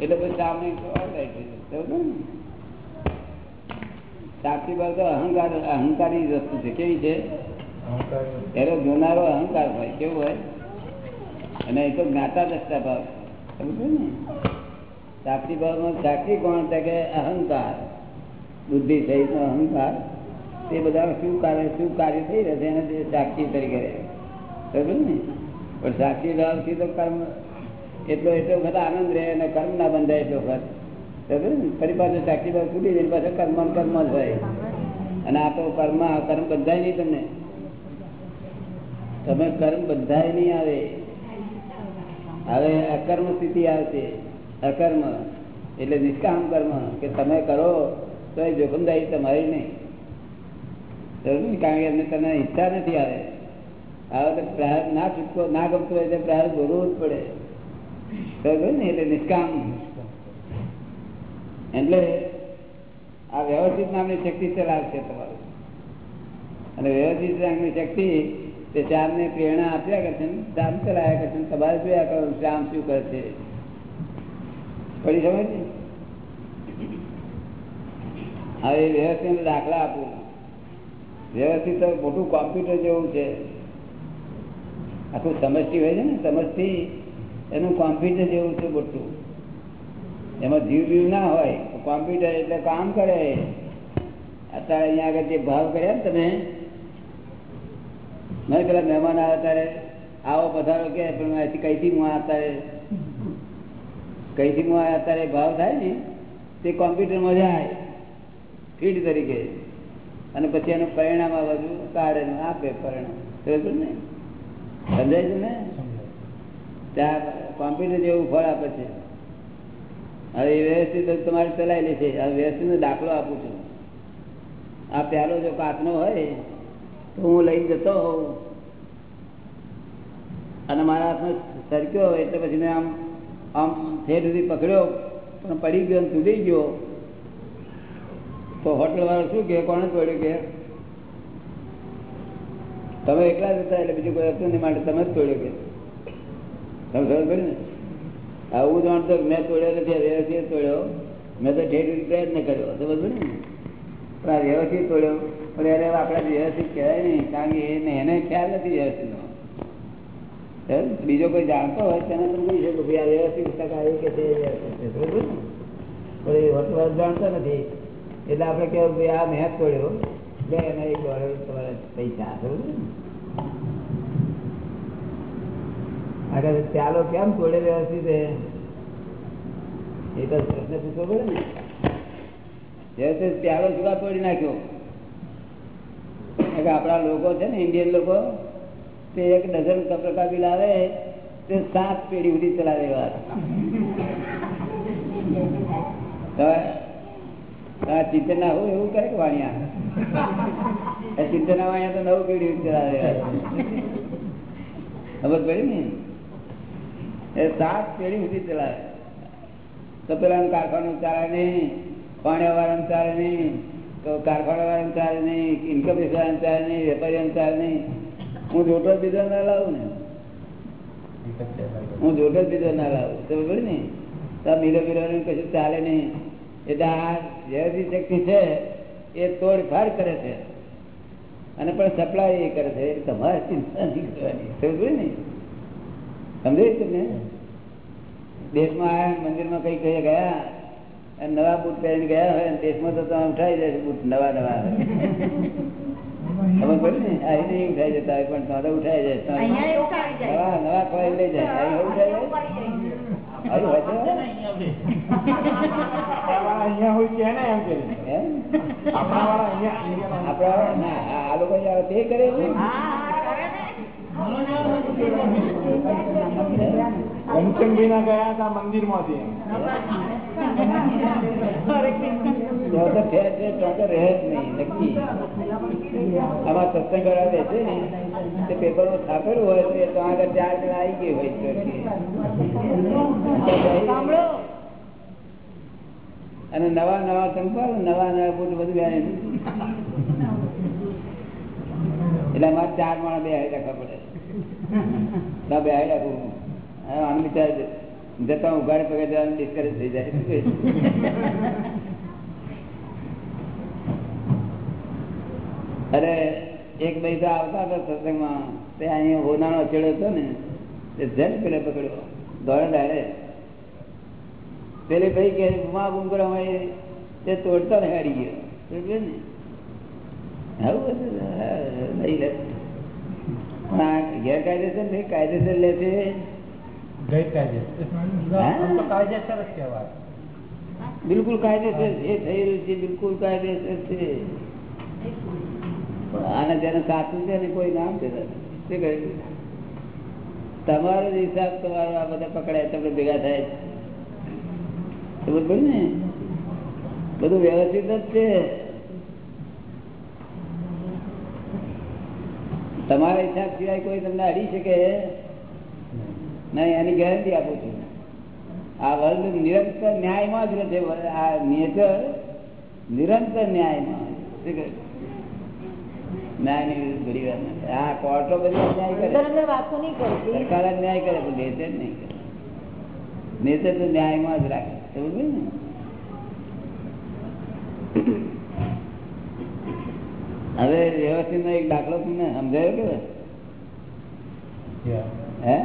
એટલે પછી સામે સાક્ષી ભાવ તો અહંકાર અહંકારી વસ્તુ છે. કેવી છે? એનો જોનારો અહંકાર હોય, કેવું હોય? અને એ તો જ્ઞાતા દસતા ભાવ. સમજો સાક્ષી ભાવમાં સાક્ષી કોણ છે કે અહંકાર? બુદ્ધિ સહિત અહંકાર. તે બધા શું કાર્ય શું કાર્ય થઈ રહે છે એને સાક્ષી તરીકે રહે. સમજો ને? પણ સાક્ષી ભાવથી તો કર્મ એટલો એટલો વખત આનંદ રહે અને કર્મ ના બંધાય એટલો વખત ફરી પાછું સાક્ષી ભાવ ફૂટી જાય પાછું કર્મ કર્મ જ હોય. અને આ તો કર્મ કર્મ બંધાય નહીં તમને. તમે કર્મ બંધાય નહીં આવે. હવે અકર્મ સ્થિતિ આવશે. અકર્મ. એટલે નિષ્કામ કર્મ. કે તમે કરો, તો એ જોખમદારી તમારી નહીં. કારણ કે એમને તમને ઈચ્છા નથી આવે. આવે તો પ્રહાર ના છૂટકો ના ગમતો હોય તો પ્રહાર ભરવો જ પડે. ને એટલે નિષ્કામ એટલે આ વ્યવસ્થિત નામની શક્તિ ચલાવશે તમારું. અને વ્યવસ્થિત નામની શક્તિ તે શ્યામને પ્રેરણા આપ્યા કરશે શ્યામ ચલાવ્યા કરશે તમારે જોયા કરો શ્યામ શું કરશે પડી સમજ? હવે વ્યવસ્થિત દાખલા આપું. વ્યવસ્થિત મોટું કોમ્પ્યુટર જેવું છે. આખું સમજતી હોય છે ને, સમષ્ટિ એનું કોમ્પ્યુટર જેવું છે મોટું એમાં જીવ જીવ ના હોય કોમ્પ્યુટર એટલે કામ કરે. અત્યારે અહીંયા આગળ જે ભાવ કર્યા ને તમે મેં પેલા મહેમાન આવે ત્યારે, આવો પધારો કે, પણ કઈથી હું અત્યારે? કઈથી હું અત્યારે? ભાવ થાય ને, તે કોમ્પ્યુટરમાં જાય ફીડ તરીકે. અને પછી એનું પરિણામ આ બધું કાઢે આપે પરિણામ સમજાય છે ને? ત્યાં કોમ્પ્યુટર જેવું ફળ આપે છે. હવે એ વ્યવસ્થિત તમારે ચલાવેલી છે આ વ્યવસ્થિત દાખલો આપું છું. આ પ્યાલો જો કાચનો હોય, તો હું લઈ જતો હોઉં. અને મારા હાથમાં સરક્યો એટલે પછી મેં આમ આમ ઠેર સુધી પકડ્યો, પણ પડી ગયો અને તૂટી ગયો. તો હોટલ વાળો શું કે કોણે તોડ્યું કે? તમે એકલા જ હતા, એટલે બીજું કોઈ હતું નહીં, માટે તમે જ તોડ્યો કે? તમે ખબર પડી આવું જાણતો મેં તોડ્યો નથી વ્યવસ્થિત તોડ્યો. મેં તો ઠેર પ્રયત્ન કર્યો. સમજ ને? પણ આ વ્યવસ્થિત તોડ્યો. પણ અરે આપણે વ્યવસ્થિત કહેવાય નહીં, કારણ કે એને એને ખ્યાલ નથી વ્યવસ્થિત બીજો કોઈ જાણતો હોય તેને તમે કહી શકો ભાઈ આ વ્યવસ્થિત પુસ્તક આવી કે તે વ્યવસ્થિત બરોબર? પણ એ વટવાટ જાણતો નથી. એટલે આપણે કહેવું ભાઈ આ મેં તોડ્યો. બે એના એક ડોલર તમારે પૈસા બરોબર? આગળ ચાલો કેમ તોડે વ્યવસ્થિત એ તો પ્રશ્ન પૂછવો પડે ને. વ્યવસ્થિત સુધા તોડી નાખ્યો. આપણા લોકો છે ને ઇન્ડિયન લોકો, તે એક ડઝન કપરકા બિલ આવે તે સાત પેઢી ઉડી ચલાવે વાત ચિંતન ના હોય એવું કરે કે વાણિયા ચિંતન વાણિયા તો નવ પેઢી ચલાવે ખબર પડી ને? એ સાત પેઢી સુધી ચલાવે. તો પેલા કારખાનું ચાલે નહીં પાણી વાળાનું ચાલે નહીં કારખાના વાળાનું ચાલે નહીં ઇન્કમ વાળાનું ચાલે નહીં વેપારી ચાલે નહીં. હું જોટો બીજો ના લાવું ને. હું જોટો બીજો ના લાવું. તો ખબર ને? તો મીરો મીરો કશું ચાલે નહીં. એટલે આ વ્યવસ્થિત શક્તિ છે, એ તોડફાડ કરે છે. અને પણ સપ્લાય એ કરે છે. તમારે ચિંતા નહીં કરવાની. સમજ્યું ને? સમજાયું તમને દેશમાં આવ્યા મંદિરમાં કઈ કઈ ગયા અને નવા બુટ પહેરીને ગયા હોય દેશમાં તો તમે ઉઠાઈ જાય બુટ નવા નવા. ખબર પડી ને? અહીં નહીં ઉઠાઈ જતા હોય પણ તો ઉઠાઈ જાય. નવા નવા ખોઈ લઈ જાય. અહીં એવું ઉઠાઈ જાય. અહીં હોય છે અહીંયા હોય છે ને એમ કે એમ? આપણા વાળા ના આ લોકો તે કરે એવું ઘનશ્યામભાઈ ના ગયા હતા મંદિરમાંથી પેપરમાં છાપેલું હોય તો એ તો આગળ ચાર જણા આવી ગઈ હોય. અને નવા નવા ચંપલ નવા નવા બુટ બધું. એટલે અમારે ચાર માણસ બે રાખવા પડે બે રાખવું આમ વિચાર જતા ઉઘાડે પગે ડિસ્કરેજ થઈ જાય. અરે, એક ભાઈ તો આવતા હતા સત્સંગમાં. તે અહીંયા હોનાનો અચેડો હતો ને, તે જજ પેલે પકડ્યો. દોડે ડાળે પેલી ભાઈ કે બુમા બુમ કરવા તે તોડતા ને હારી ગયો. ને આવું બધું હા, લે. પણ આ ગેરકાયદેસર નહીં કાયદેસર લે છે. કહેવાય બિલકુલ કાયદેસર જે થઈ રહ્યું છે બિલકુલ કાયદેસર છે. આને જેને સાચું છે ને કોઈ નામ છે શું કહ્યું તમારો જ હિસાબ તમારો આ બધા પકડાય તમને ભેગા થાય. ખબર પડી ને? બધું વ્યવસ્થિત જ છે. તમારા હિસાબ સિવાય કોઈ તમને અડી શકે? નહીં એની ગેરંટી આપું છું. આ વર્લ્ડ નિરંતર ન્યાયમાં જ રહે છે આ નેચર નિરંતર ન્યાયમાં શું ન્યાયની ઘડી વાર નથી. કોર્ટો બધી ન્યાય કરે. સરકાર જ ન્યાય કરે પણ નેચર નહીં કરે. નેચર તો ન્યાયમાં જ રાખે. સમજ ને? હવે વ્યવસ્થિત એક દાખલો તમને સમજાયો કે હે?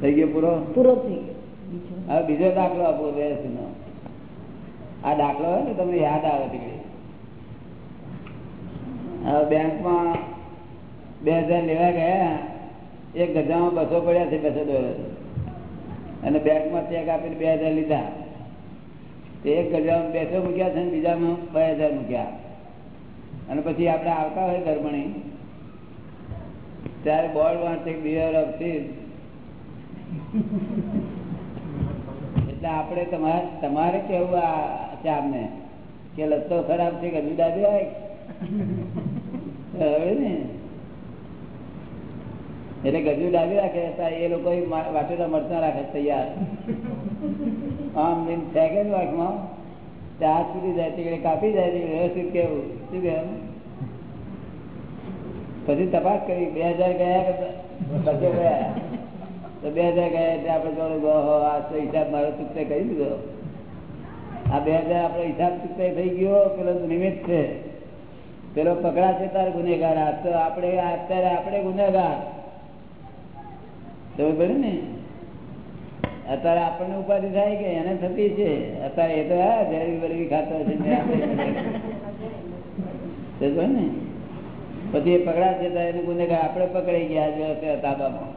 થઈ ગયો પૂરો? પૂરો થઈ ગયો. બીજો. હવે બીજો દાખલો આપો વ્યવસ્થિત નો આ દાખલો હોય ને તમને યાદ આવે તીકડી. હવે બેંકમાં બે હજાર લેવા ગયા એક ગજામાં બસો પડ્યા છે બસો ડોલર અને બેંકમાં ચેક આપીને બે હજાર લીધા. એક ગજામાં બેસો મૂક્યા છે ને બીજામાં બે હજાર મૂક્યા. અને પછી આપણે આવતા હોય ધર્મણી, ત્યારે બોર્ડ વાંચે બિયર ઓફ એટલે આપણે તમારે તમારે કેવું આ ચામને કે લત્તો ખરાબ છે કે જુદા હવે ને? એટલે ગજુ ડાબી રાખે એ લોકો વાટેલા મરતા રાખે તૈયાર. આમ ફેંકે ને વાંકમાં? હાથ સુધી જાય તે કાપી જાય તે વ્યવસ્થિત કેવું? શું કહેવાનું પછી તપાસ કરી, બે હજાર ગયા ગયા. તો બે હજાર ગયા એટલે આપણે જોડે આ હિસાબ મારો ચૂકતે કરી દીધો. આ બે હજાર આપણો હિસાબ ચૂકતે થઈ ગયો, પેલો નિમિત્ત છે. પેલો પકડા છે તાર ગુનેગાર. આ તો આપણે અત્યારે આપણે ગુનેગાર. તમે પડે ને? અત્યારે આપણને ઉપાધિ થાય કે એને થતી છે? અત્યારે એ તો હા, જલેબી બલેબી ખાતો છે ને પછી એ પકડા છે ત્યારે એને ગુનેગાર આપણે પકડાઈ ગયા અત્યારે તાબામાં.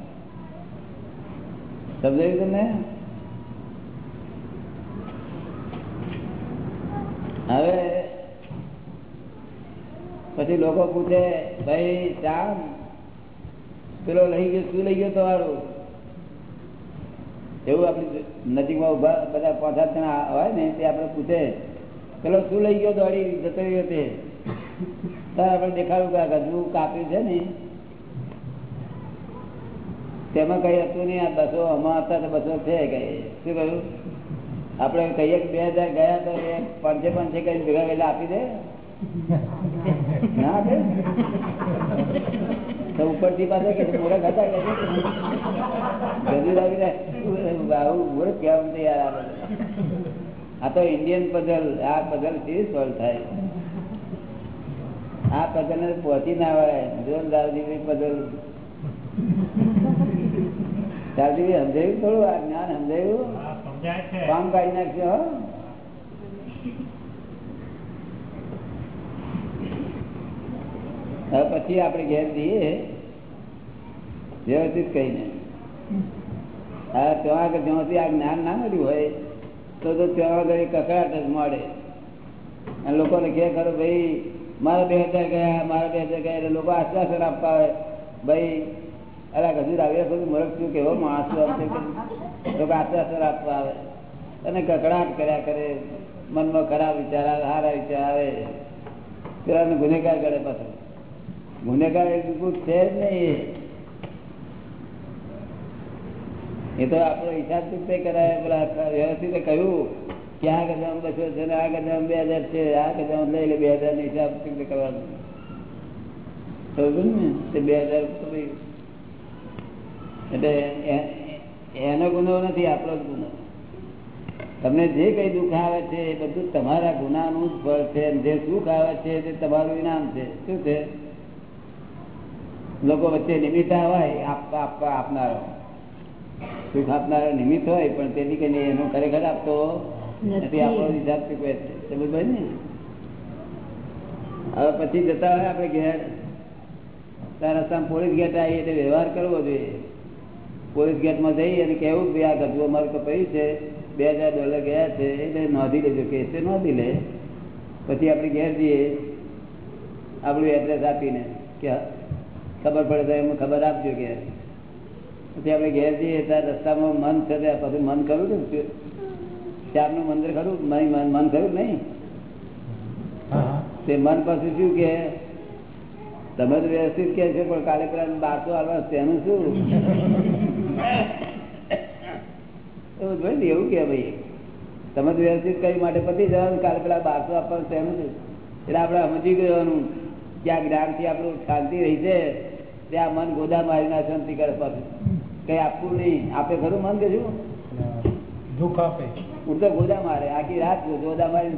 સમજાયું તમને? હવે પછી લોકો પૂછે, ભાઈ શામ પેલો લઈ ગયો, શું લઈ ગયો તમારું? એવું આપણી નજીકમાં ઊભા બધા પાંચ જણા હોય ને, તે આપણે પૂછે, પેલો શું લઈ ગયો દોડી જતો રહ્યો તે આપણે દેખાડું કે આ ગજુ કાપ્યું છે ને. તેમાં કઈ હતું નહીં, આ બસો અમારા હતા તો બસો છે કઈ શું કહ્યું? આપણે કહીએ કે બે હજાર ગયા તો એ પાંચે પાંચે કઈ ભેગા ભેગા આપી દે? ના આપે? ઉપરથી પાસે કે મોડા ખાતા કે જલ્દી લાવી દે આવું મૂર્ખ કહેવાનું તો યાર આ તો ઇન્ડિયન પઝલ આ પઝલથી સોલ્વ થાય. આ પઝલ ને પહોંચી ના વળે. જોરદારજી પઝલ ચાલજી સમજાયું થોડું? આ જ્ઞાન સમજાયું? કામ કાઢી નાખજો હો હવે પછી આપણે ઘેર જઈએ, વ્યવસ્થિત કહીને. હા, ત્યાં આગળ જ્યાંથી આ જ્ઞાન ના મળ્યું હોય, તો તો ત્યાં આગળ કકડાટ જ મળે. અને લોકોને કહે, ખરો ભાઈ, મારા બે હજાર ગયા, મારા બે હજાર ગયા, એટલે લોકો આશ્વાસન આપતા હોય ભાઈ, અરે હજુ આવ્યા બધું મરક છું કેવો માણસ લોકો આશ્વાસન આપવા આવે. અને કકડાટ કર્યા કરે, મનમાં ખરાબ વિચાર આવે સારા વિચાર આવે. પેલાને ગુનેગાર કરે પાછો. ગુનેગાર છે જ નહીં. એ તો આપણો હિસાબ ચૂકતે કરાય પેલા વ્યવસ્થિત કહ્યું, કે આ ગજામ બસો છે આ ગજામ બે હજાર છે, આ ગજામ લઈ લે, બે હજાર નો હિસાબ ચૂકતે કરવાનો. ને? બે હજાર એટલે એનો ગુનો નથી, આપણો ગુનો. તમને જે કઈ દુઃખ આવે છે, એ બધું તમારા ગુનાનું જ ફળ છે જે સુખ આવે છે, તે તમારું ઇનામ છે. શું છે? લોકો વચ્ચે નિમિત્ત હોય આપવા આપવા આપનારો. સુખ આપનારો નિમિત્ત હોય પણ તેથી કઈ એનો ખરેખર આપતો નથી. આપણો હિસાબ ચૂકવે સમજ ને? હવે પછી જતા હોય આપણે ઘેર. તારા પોલીસ ગેટ આવી એટલે વ્યવહાર કરવો જોઈએ. પોલીસ ગેટમાં જઈ અને કહેવું કે આ ગજવો મારું કપાયું છે. બે હજાર ડોલર ગયા છે એટલે નોંધી લેજો કે છે નોંધી લે. પછી આપણે ઘેર જઈએ. આપણું એડ્રેસ આપીને. કે ખબર પડે તો એમાં ખબર આપજો કે પછી આપણે ઘેર જઈએ ત્યાં રસ્તામાં મન છે ત્યાં પછી મન ખરું ને શ્યામનું મંદિર ખરું? મન ખરું નહીં? તે મન પાછું શું કે? તમે તો વ્યવસ્થિત કે છે પણ કાલે પેલા બારસો આવવા તેનું શું? એવું જોઈ ને એવું કે ભાઈ. તમે તો વ્યવસ્થિત કરી માટે પતી જવાનું? કાલે પેલા બારસો આપવાનું તેનું શું? એટલે આપણે સમજી ગયું ક્યાં જ્ઞાનથી આપણું શાંતિ રહી છે ત્યાં મન ગોદા મારીને શાંતિ કરે પાછું. કઈ આપવું નહીં. આપે ખરું મન કે શું? દુઃખ આપે. હું તો ગોદા મારે આખી રાત ગોદા મારી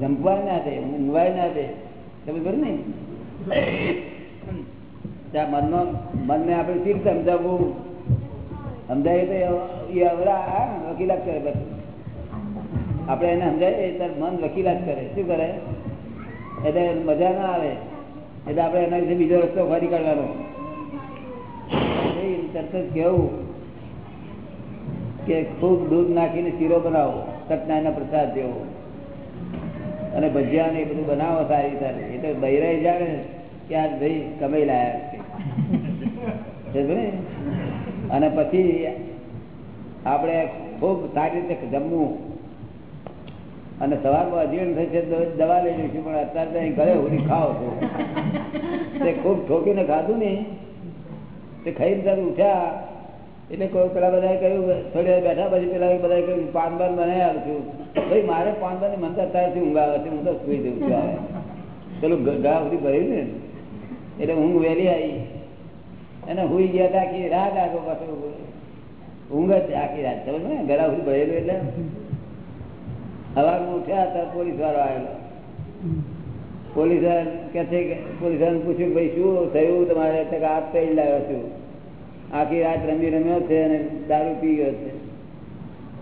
જમવા ના દે ઊંઘવાય ના દે. તમે ખરું ને ત્યાં મનનો મનને આપણે શીખ સમજાવવું. સમજાય તો એ અવરા વકીલાત કરે બસ. આપણે એને સમજાય ત્યારે મન વકીલાત કરે. શું કરે? એટલે મજા ના આવે. એટલે આપણે એના વિશે બીજો રસ્તો ફરી કાઢવાનો. તરત કેવું કે ખૂબ દૂધ નાખીને શીરો બનાવો સત્યનારાયણ પ્રસાદ જેવો. અને ભજીયા ને એ બધું બનાવો સારી સારી એટલે બૈરાઈ જાણે કે આ ભાઈ કમાઈ લાયા અને પછી આપણે ખૂબ સારી રીતે જમવું. અને સવારમાં અજીર્ણ થશે તો દવા લઈ લઈશું પણ અત્યારે તો અહીં ઘરે ઉડી ખાઓ છો. તે ઠોકીને ખાધું ને, તે ખાઈને ત્યારે ઉઠ્યા, એટલે કોઈ પેલા બધાએ કહ્યું, થોડી વાર બેઠા પછી પેલા બધાએ કહ્યું, પાન બાન બનાવી આવું છું. ભાઈ, મારે પાન બાન મને તો અત્યારથી ઊંઘ આવે છે. હું તો સુઈ જઉં છું આવે પેલું ગ- સુધી ભર્યું ને, એટલે ઊંઘ વહેલી આવી. અને હુઈ ગયા હતા આખી રાત આગળ પાછું ઊંઘ જ આખી રાત. સમજ ને ગળા સુધી ભરેલું એટલે. સવારમાં ઉઠ્યા હતા, પોલીસ વાળો આવેલો. પોલીસ કે છે પોલીસ પોલીસ પૂછ્યું ભાઈ, શું થયું? તમારે તો હાથ પૈ લાવ્યો છું. આખી રાત રમી રમ્યો છે અને દારૂ પી ગયો છે.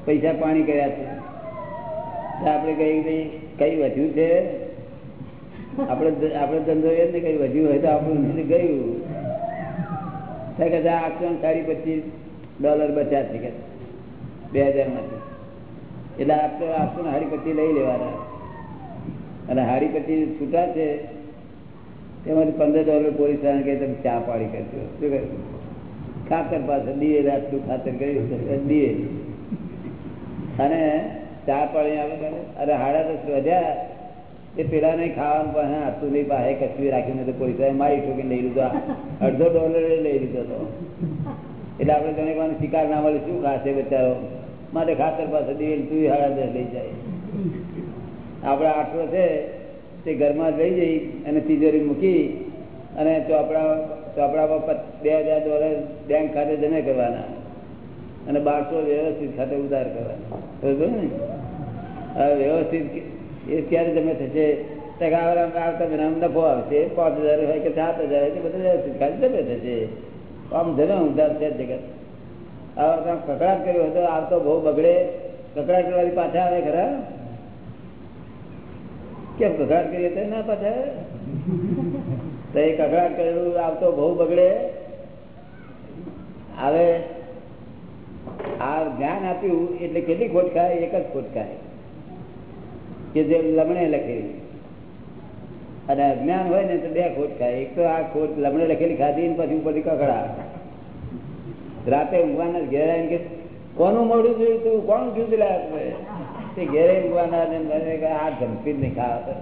પૈસા પાણી કર્યા છે. આપણે કઈ ભાઈ, કઈ વધ્યું છે? આપણે આપણે ધંધો એ ને કઈ વધ્યું હોય તો આપણું ગયું. કે આઠસો સાડી પચીસ ડોલર બચ્યા છે કે બે હજારમાંથી એટલે આપણે આઠસો ને સાડી લઈ લેવાના. અને પછી છૂટા છે તેમાંથી પંદર ડોલર પોલીસ કે તમે ચા પાડી કરજો. શું કહ્યું ખાતર પાસે દીએ રાતનું ખાતર કર્યું દીએ અને ચા પાણી આવે અરે હાડા દસ વધ્યા એ પેલા નહીં ખાવાનું પણ તું નહીં પાસે કશું રાખ્યું નથી પોલીસ મારી ઠોકીને લઈ લીધો. અડધો ડોલર લઈ લીધો હતો એટલે આપણે કોને શિકાર ના મળે, શું ખાશે બચારો? માટે ખાતર પાસે દિવેલ તું હાડા દસ લઈ જાય. આપણે આટલો છે, તે ઘરમાં લઈ જઈ અને તિજોરી મૂકી અને ચોપડા ચોપડામાં બે હજાર ડોલર બેંક ખાતે જમે કરવાના. અને બારસો વ્યવસ્થિત ખાતે ઉધાર કરવાનો. બરોબર ને? હવે વ્યવસ્થિત એ ક્યારે જમે થશે. આવતા મહિનામાં નફો આવશે. પાંચ હજાર હોય કે સાત હજાર હોય કે બધું વ્યવસ્થિત ખાતે જમે થશે. આમ જમે ઉધાર છે જગત. કકડાટ કર્યો હતો આવતો બહુ બગડે. કકડાટ કરવાથી પાછા આવે ખરા? કેમ કકડાટ કરીએ તો ના પાછા તો એ કકડાટ કરેલું આવતો બહુ બગડે. હવે આ જ્ઞાન આપ્યું એટલે કેટલી ખોટ ખાય? એક જ ખોટ ખાય. કે જે લમણે લખેલી અને અજ્ઞાન હોય ને તો બે ખોટ ખાય. એક તો આ ખોટ લમણે લખેલી ખાધી ને પછી ઉપરથી કકડા રાતે ઊંઘવાના ઘેર આવીને કે કોનું મોઢું જોયું તું? કોણ જુદું લાયા તે ઘેરે ઊંઘવાના ને આ જંપીર નહીં ખાવા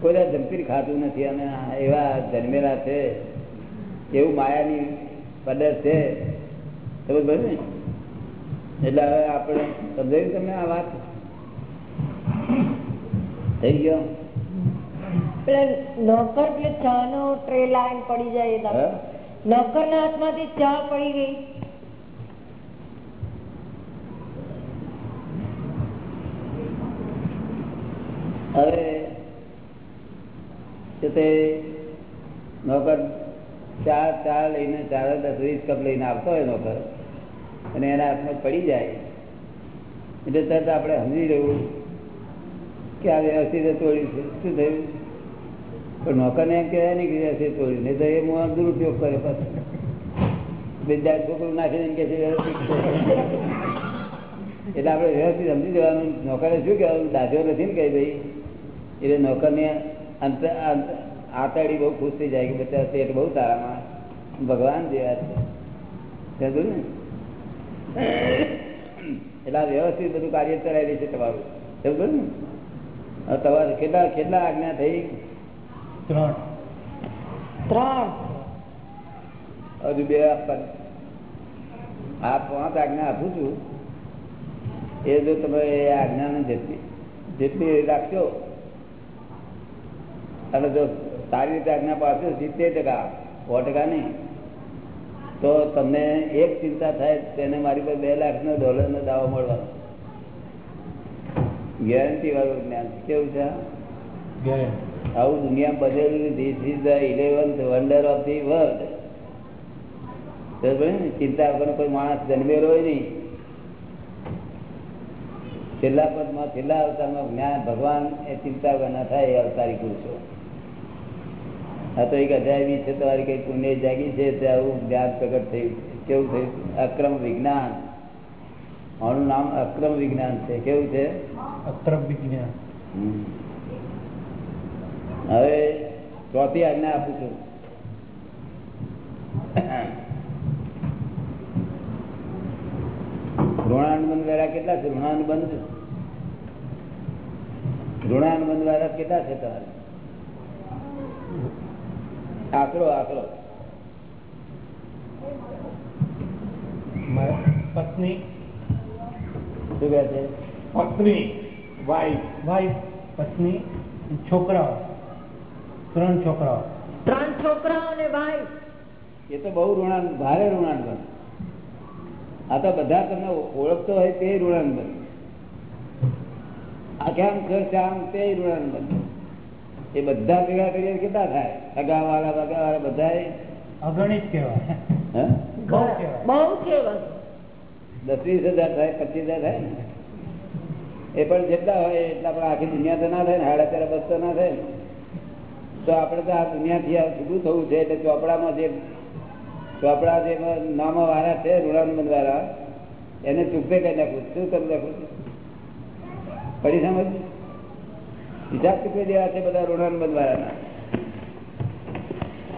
કોઈ જંપીર ખાતું નથી અને એવા જન્મેલા છે. એવું માયાની પદર છે. ખબર પડે ને? એટલે હવે આપણે સમજાયું તમને આ વાત? થઈ ગયો? પેલા નોકર પેલે ચા નો ટ્રે લાઈન પડી જાય? નોકર ના હાથમાંથી ચા પડી ગઈ. હવે નોકર ચા ચા લઈને ચાર દસ કપ લઈને આવતો હોય નોકર, અને એના હાથમાં પડી જાય. એટલે તરત આપણે સમજી રહ્યું કે આ વ્યવસ્થિત તોડ્યું છે શું થયું. પણ નોકરને એમ કહેવાય નહીં કે છે ચોરી નહીં તો એ હું દુરુપયોગ કરે પાછું. બીજા છોકરું નાખીને એમ કે છે. એટલે આપણે વ્યવસ્થિત સમજી જવાનું. નોકરે શું કહેવાનું? દાખ્યો નથી ને કહી ભાઈ? એટલે નોકરને અંત આતાડી બહુ ખુશ થઈ જાય કે બધા પેટ બહુ તારામાં ભગવાન જેવા છે. સમજું ને? એટલે આ વ્યવસ્થિત બધું કાર્ય કરાયેલું છે તમારું. સમજું ને? તમારે કેટલા કેટલા આજ્ઞા થઈ? ત્રણ. ત્રણ? હજુ બે આપવાની. આ પાંચ આજ્ઞા આપું છું. એ જો તમે એ આજ્ઞાને જેટલી જેટલી રાખશો અને જો સારી રીતે આજ્ઞા પાડશો સિત્તેર ટકા સો ટકા નહીં. તો તમને એક ચિંતા થાય તેને મારી પર બે લાખનો ડોલરનો દાવો મળવાનો. ગેરંટી વાળું જ્ઞાન. કેવું છે? ગેરંટી. આવું દુનિયા બદલ this is the eleventh wonder of the world ચિંતા વગરનો કોઈ માણસ જન્મેલો હોય નહીં. છેલ્લા પદમાં છેલ્લા અવતારમાં જ્ઞાન ભગવાન એ ચિંતા વગર ના થાય એ અવતારી પુરુષો. આ તો એક અજાયબી છે તમારી કઈ પુણ્ય જાગી છે તે આવું જ્ઞાન પ્રગટ થયું કેવું થયું? અક્રમ વિજ્ઞાન. આનું નામ અક્રમ વિજ્ઞાન છે. કેવું છે? અક્રમ વિજ્ઞાન. હવે ચોથી આજ્ઞા આપું છું. ઋણાનુબંધ વાળા કેટલા છે? ઋણાનુબંધ ઋણાનુબંધ વાળા કેટલા છે તમારે? આકરો આકરો. પત્ની. શું કહે છે? પત્ની વાઈફ વાઈફ પત્ની છોકરાઓ. ત્રણ છોકરાઓ. ત્રણ છોકરાઓ ને ભાઈ. એ તો બહુ ઋણાન ભારે ઋણાનુબંધ આ તો બધા તમને ઓળખતો હોય તે તે ઋણાનુબંધ એ બધા ભેગા કરીએ તો કેટલા થાય? અગાવાળા બગાવાળા બધા અગણિત કેવાય બહુ. દસ વીસ હજાર થાય પચીસ હજાર થાય ને? એ પણ જેટલા હોય એટલા પણ આખી દુનિયા તો ના થાય ને હાડા બસ બસો ના થાય ને? તો આપણે તો આ દુનિયાથી આ છૂટું થવું છે એટલે ચોપડામાં જે ચોપડા જે નામ વાળા છે ઋણાનંદ વાળા એને ચૂપે કરી નાખવું. શું કરી નાખવું? પડી સમજ? હિસાબ ચૂકવી દેવા છે બધા ઋણાનંદ વાળાના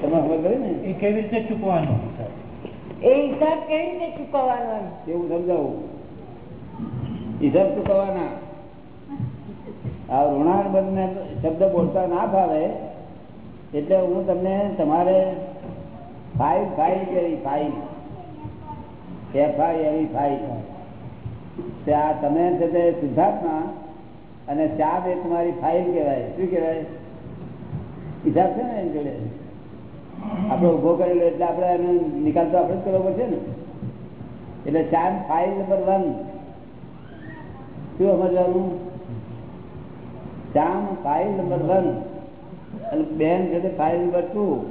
તમે સમજ ને? એ કેવી રીતે ચૂકવાનું એ હિસાબ કેવી રીતે ચૂકવવાનો? એવું સમજાવું. હિસાબ ચૂકવવાના. આ ઋણાનુબંધ ને શબ્દ બોલતા ના ફાવે. એટલે હું તમને તમારે ફાઇલ કેવી ફાઇલ એફઆઈ એવી ફાઇલ ત્યાં તમે છે તે શુદ્ધાત્મા અને ચાપ એ તમારી ફાઇલ કહેવાય. શું કહેવાય? હિસાબ છે ને એની જોડે? આપણે ઊભો કરેલો એટલે આપણે એનો નિકાલ તો આપણે જ કરવો પડશે ને. એટલે ચાર ફાઇલ નંબર વન શું સમજવાનું? શ્યામ ફાઇલ નંબર વન અને બેન છે તે ફાઇલ નંબર ટુ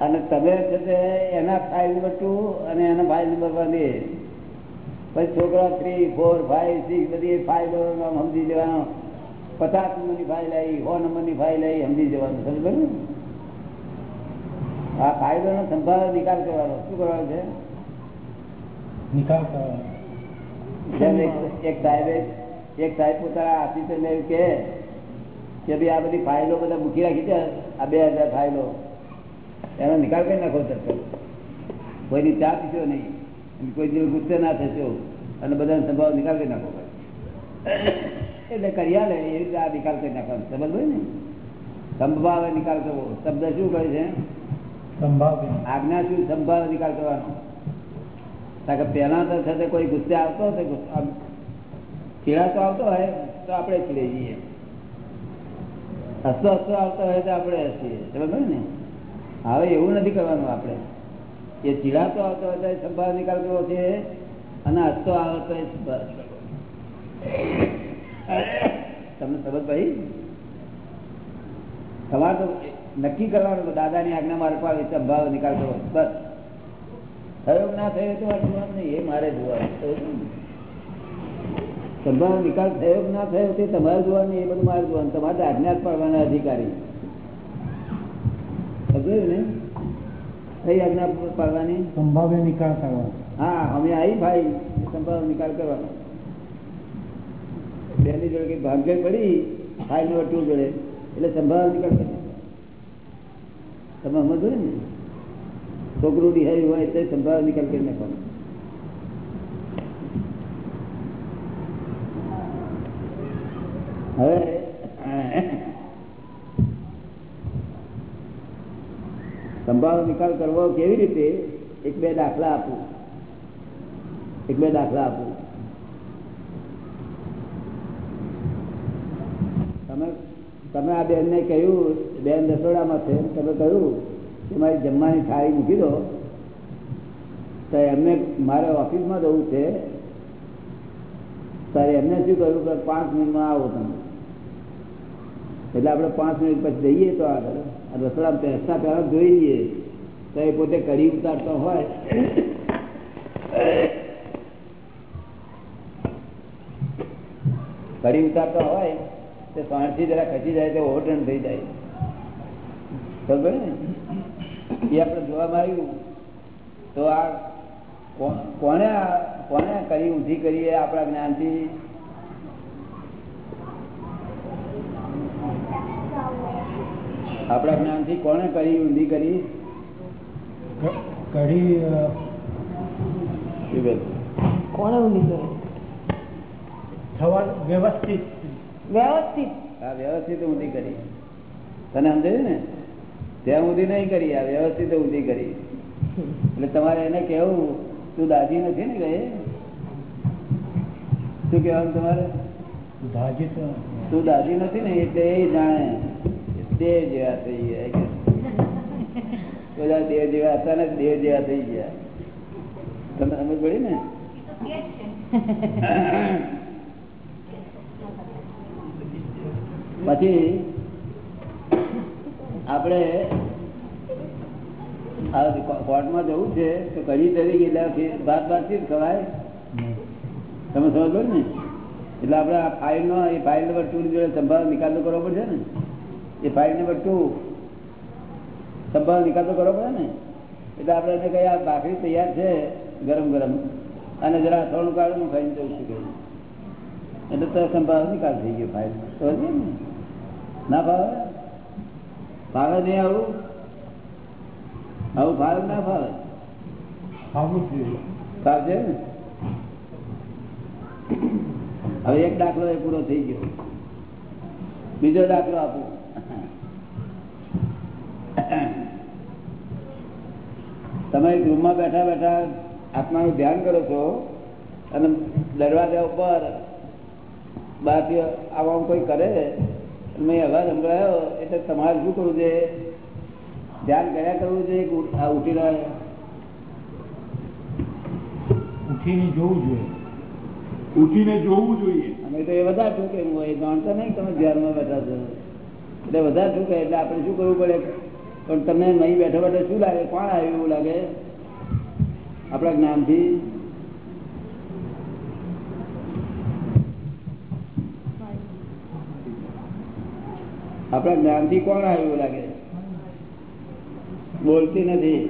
અને તમે છે તે એના ફાઇલ નંબર ટુ અને એના ફાઇલ નંબર વન એ. પછી છોકરા થ્રી ફોર ફાઇવ સિક્સ બધી ફાઇલો સમજી જવાનો. પચાસ નંબરની ફાઇલ આવી સો નંબરની ફાઇલ આવી સમજી જવાનું. સમજ ને? આ ફાઇલોનો સંભાળ નિકાલ કરવાનો. શું કરવાનો છે? નિકાલ કરવાનો. એક- સાહેબે એક સાહેબ પોતાના આફિસરને એવું કે ભાઈ આ બધી ફાઇલો બધા મૂકી રાખી છે આ બે હજાર ફાઇલો. એનો નિકાલ કરી નાખો તરત કોઈની ચા પીશો નહીં અને કોઈ દિવસ ગુસ્સે ના થશો અને બધાનો સંભાવ નિકાલ કરી નાખો એટલે કર્યા લે એ રીતે આ નિકાલ કરી નાખવાનો સમજ હોય ને. સંભાવે નિકાલ કરવો. શબ્દ શું કહે છે? સંભાવ્ય આજ્ઞા શું? સંભાવ નિકાલ કરવાનો. કારણ કે પહેલા તો છે તે કોઈ ગુસ્સે આવતો હતો ગુસ્સે- આમ ચીડાતો આવતો હોય તો આપણે ચીડી જઈએ. હસતો હસતો આવતા હોય તો આપણે હસીએ. સમજ ને? હવે એવું નથી કરવાનું આપણે. એ ચીડાતો આવતો હોય તો સંભાવ નિકાલ કરવો છે અને હસતો આવે તો એ સંભાવ નિકાલ કરવો. તમને સમજ ભાઈ તમારે તો નક્કી કરવાનું દાદાની આજ્ઞા મારે પાડી સંભાવ નિકાલ કરવો બસ. થયો ના થયો તો જોવાનું નહીં એ મારે જોવાનું સંભાવ નિકાલ થયો કે ના થયો તે તમારે જોવાનું એ બધું મારે જોવાનું તમારે આજ્ઞા પાડવાના અધિકારી. સમજાયું ને? કઈ આજ્ઞા પાડવાની? સંભાવ્ય નિકાલ કરવા હા અમે આવી ભાઈ સંભાવ નિકાલ કરવાનો. બેની જોડે કઈ ભાગ્ય પડી? ફાઈલ નંબર ટુ જોડે. એટલે સંભાવ નિકાલ કરી તમે સમજો ને? છોકરું ડિહાઈ હોય તો સંભાવ નિકાલ કરી નાખવાનો. હવે સંભાવ નિકાલ કરવો કેવી રીતે? એક, બે દાખલા આપું. એક, બે દાખલા આપું. તમે તમે આ બેનને કહ્યું, બેન રસોડામાં છે, તમે કહ્યું કે મારી જમવાની થાળી મૂકી દો. તો એમને મારે ઓફિસમાં જવું છે. ત્યારે એમને શું કહ્યું કે પાંચ મિનિટમાં આવો તમે? એટલે આપણે પાંચ મિનિટ પછી જઈએ તો આગળ. રસોડા બેસતા પહેલા જોઈ લઈએ. તો એ પોતે કઢી ઉતારતો હોય. કઢી ઉતારતો હોય, તો સાંજથી જરા ખસી જાય, તો ઓવરટર્ન થઈ જાય. બરોબર ને? એ આપણે જોવામાં આવ્યું. તો આ કોને કોને કરી ઊંધી કરીએ આપણા જ્ઞાનથી? આપણા જ્ઞાનથી કોને કરી ઊંધી કરી? ક- કોને ઊંધી કરે? વ્યવસ્થિત. વ્યવસ્થિત. આ વ્યવસ્થિત ઊંધી કરી. તને સમજાયું ને? ત્યાં ઊંધી નહીં કરી આ વ્યવસ્થિત ઊંધી કરી. એટલે તમારે એને કેવું તું દાદી નથી ને ગયે? શું કહેવાનું તમારે? ભાજી તો તું દાદી નથી ને એટલે એ જાણે તે જેવા થઈ ગયા બધા દેહ જેવા હતા ને દેહ જેવા થઈ ગયા. તમને સમજ પડી ને? પછી આપણે કોર્ટમાં જવું છે, તો કઢી તરી એટલે બાદ ભાત જ ખવાય? તમે સમજો ને? એટલે આપણે આ ફાઇલ નો એ ફાઇલ નંબર ટુ જોડે સંભાળ નિકાલ કરવો પડશે ને? એ ફાઇલ નંબર ટુ સંભાળ નિકાલ કરવો પડે ને? એટલે આપણે એને કઈ આ ભાખરી તૈયાર છે, ગરમ ગરમ, અને જરા અથાણું કાઢું ખાઈને જવું છું કહ્યું એટલે તો સંભાળ નિકાલ થઈ ગયો ફાઇલ તો ને? ના ભાવે? ભાવે નહીં આવું? આવું ભાવે ના ભાવે સાચે ને? હવે એક દાખલો એ પૂરો થઈ ગયો. બીજો દાખલો આપો. તમે રૂમમાં બેઠા બેઠા આત્માનું ધ્યાન કરો છો અને દરવાજા ઉપર બહારથી આવવાનું કોઈ કરે? મેં અવાજ સંભળાયો એટલે તમારે શું કરવું છે? ધ્યાન કર્યા કરવું છે કે ઉઠ- ઉઠી રહ્યા ઉઠીને જોવું જોઈએ. ઉઠીને જોવું જોઈએ. અમે તો એ વધારે ઠૂકે હું એ જાણતા નહીં તમે ધ્યાનમાં બેઠા છો. એટલે વધારે ઠૂકે એટલે આપણે શું કરવું પડે? પણ તમને નહીં બેઠા બેઠા શું લાગે? કોણ આવ્યું એવું લાગે? આપણા જ્ઞાનથી. આપણા જ્ઞાનથી કોણ આવ્યું એવું લાગે? બોલતી નથી.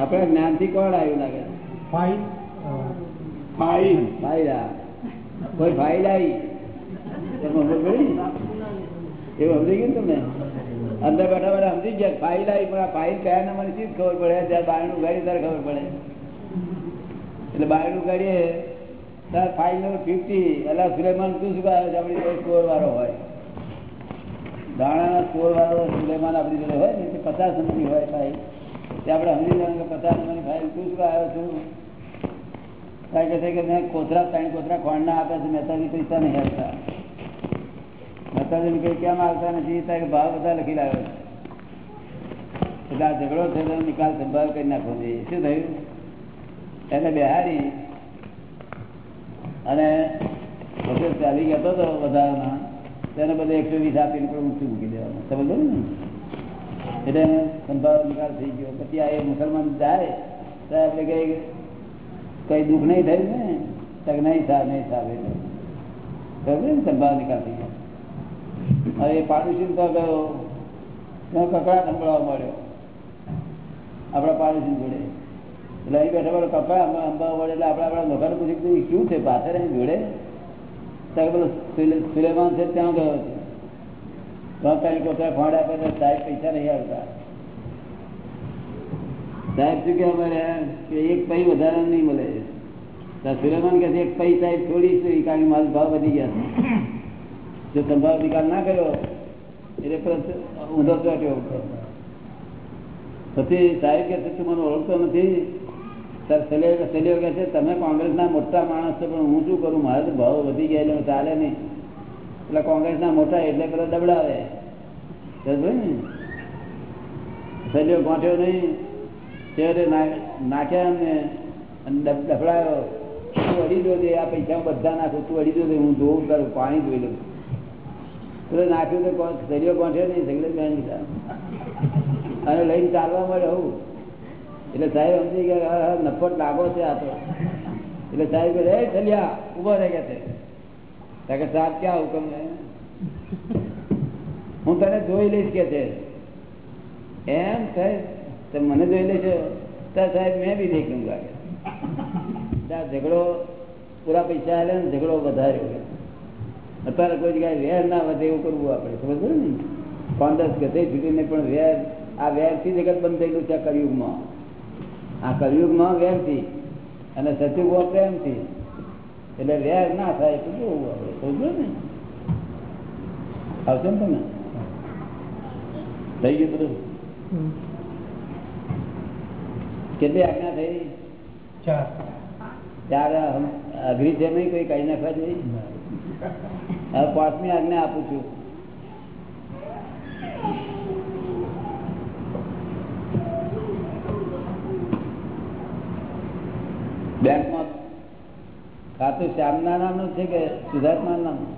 આપડે જ્ઞાનથી કોણ આવ્યું લાગે? ફાઇલ. ફાઇલ કોઈ આવી? એવું સમજી ગયું ને તમને? અંદર બેઠા બેઠા સમજી ગયા. ફાઇલ આવી પણ આ ફાઇલ કયા નંબરની ચીજ ખબર પડે? ત્યારે બાયણું ગાડી ત્યારે ખબર પડે. એટલે બાયણું ગાડીએ ત્યારે ફાઇલ નંબર ફિફ્ટી એટલે સુલેમાન તું શું કહે? છે આપણી જોડે સ્કોર વાળો હોય. દાણાના સ્કોર વાળો સુલેમાન આપણી જોડે હોય ને પચાસ નંબરની હોય ફાઇલ તે આપણે સમજી જવાનું કે પચાસ નંબરની ફાઇલ તું શું આવ્યો છું કારણ કે કે મેં કોથરા ત્રણ કોથરા ખોંડના આપ્યા છે, મહેતાજી પૈસા નહીં આપતા મહેતાજીને કંઈ કેમ આવતા નથી? તારે ભાવ બધા લખી લાવ્યો એટલે આ ઝઘડો થયેલો નિકાલ સંભાળ કરી નાખવો જોઈએ. શું થયું? એને બેહારી અને વખત ચાલી ગયો હતો વધારામાં. તેને બધે એકસો વીસ આપીને પણ ઊંચું મૂકી દેવાનું. સમજો ને એટલે એને સંભાળ નિકાલ થઈ ગયો. પછી આ એ મુસલમાન જાય, તો આપણે કઈ કઈ દુઃખ નહીં થયું ને? તક નહીં થાય નહીં થાય સમજે ને સંભાળ નિકાલ થઈ ગયો? હવે એ પાડોશી તો ગયો. ત્યાં કકડા સંભળાવવા મળ્યો. આપણા પાડોશી જોડે. એટલે અહીં બેઠા બેઠા કકડા અંબા વડે એટલે આપણે આપણા લોકોને પૂછ્યું કે શું છે? પાછળ અહીં જોડે ત્યારે પેલો સુલે- સુલેમાન છે ત્યાં ગયો છે ત્યાં પેલી કોતરા ફાંડ આપે તો સાહેબ પૈસા નહીં આવતા સાહેબ શું કે અમારે કે એક પૈ વધારે નહીં મળે. ત્યાં સુલેમાન કહે છે, એક પૈ સાહેબ છોડીશું કારણ કે મારો ભાવ વધી ગયા છે. જો સંભાવ નિકાલ ના કર્યો એટલે પરત ઊંધો ચોટ્યો પછી સાહેબ કે છે, તું મને ઓળખતો નથી. સર કે છે, તમે કોંગ્રેસના મોટા માણસ છો, પણ હું શું કરું? મારે તો ભાવ વધી ગયા એટલે ચાલે નહીં. એટલે કોંગ્રેસના મોટા એટલે પેલો દબડાવે. ને? ગોઠ્યો નહીં. છેવટે નાખ્યા એમને અને દફડાયો તું અડી દો આ પૈસા બધા નાખું. તું અડી દો હું જોઉં કરું, પાણી જોઈ લઉં. તો નાખ્યું તો કોણ ગોઠ્યો નહીં સગડે અને લઈને ચાલવા મળે હું. એટલે સાહેબ સમજી ગયા નફટ લાગો છે આ તો. એટલે સાહેબ એ ચલ્યા ઊભો રહી ગયા છે કે, સાહેબ, ક્યાં હુકમ है હું તને જોઈ લઈશ કે છે. એમ સાહેબ મને જોઈ લેશો તો સાહેબ, મેં બી દેખ લઉંગા કે. ત્યાં ઝઘડો, પૂરા પૈસા આવે ને ઝઘડો વધાર્યો. અત્યારે કોઈ જગ્યાએ વેર ના વધે એવું કરવું આપણે સમજ ને? પાંચ ગતે છૂટીને પણ વેર, આ વેરથી જગત બંધ થયેલું છે કળિયુગમાં. આ કળિયુગમાં વેરથી અને સચયુગમાં પ્રેમથી એટલે વેર ના થાય તો જોવું આપણે સમજો ને. આવશે ને તમે? થઈ ગયું બધું? કેટલી આજ્ઞા થઈ? ચાર. ત્યારે અઘરી છે નહીં કોઈ? કઈ નાખવા જોઈએ? હવે પાંચમી આજ્ઞા આપું છું. ખાતું શ્યામના નામનું છે કે સુધાર્થના નામનું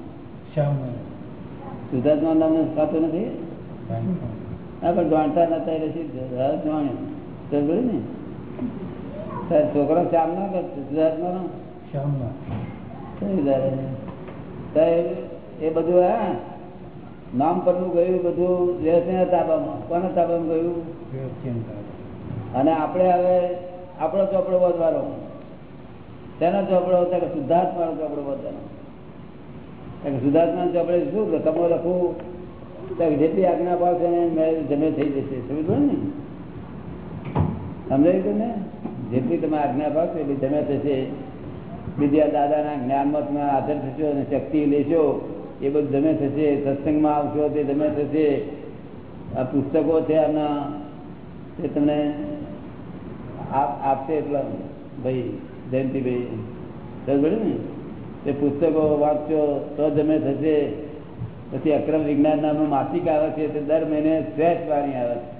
સુધાર્થના નામનું ખાતું નથી? હા પણ જાણતા નતા એટલે જાણ્યું. તો ને? છોકરો શ્યામ ના કરતો સુધાર્થનો એ બધું હા નામ પરનું ગયું બધું વ્યવસ્થિત તાબામાં કોના તાબામાં ગયું? અને આપણે હવે આપણો ચોપડો વધવાનો તેનો ચોપડો હતો કે શુદ્ધાત્માનો ચોપડો વધવાનો કારણ કે શુદ્ધાત્માનો ચોપડે શું? રકમો લખવું. તો કે જેટલી આજ્ઞા પાડશે ને મેળ જમે થઈ જશે. સમજો ને? સમજાયું તમને? જેટલી તમે આજ્ઞા પાડશો એટલી જમે થશે. બીજા દાદાના જ્ઞાનમાં આદર થશો અને શક્તિ લેશો, એ બધું જમે થશે. સત્સંગમાં આવશો તે જમે થશે. આ પુસ્તકો છે આના. તે તમને આપ- આપશે એટલા. ભાઈ જયંતિભાઈ સમજ ને? તે પુસ્તકો, વાંચ્યો તો જમે થશે. પછી અક્રમ વિજ્ઞાન નામનું માસિક આવે છે, તે દર મહિને ફ્રેશ વાણી આવે છે.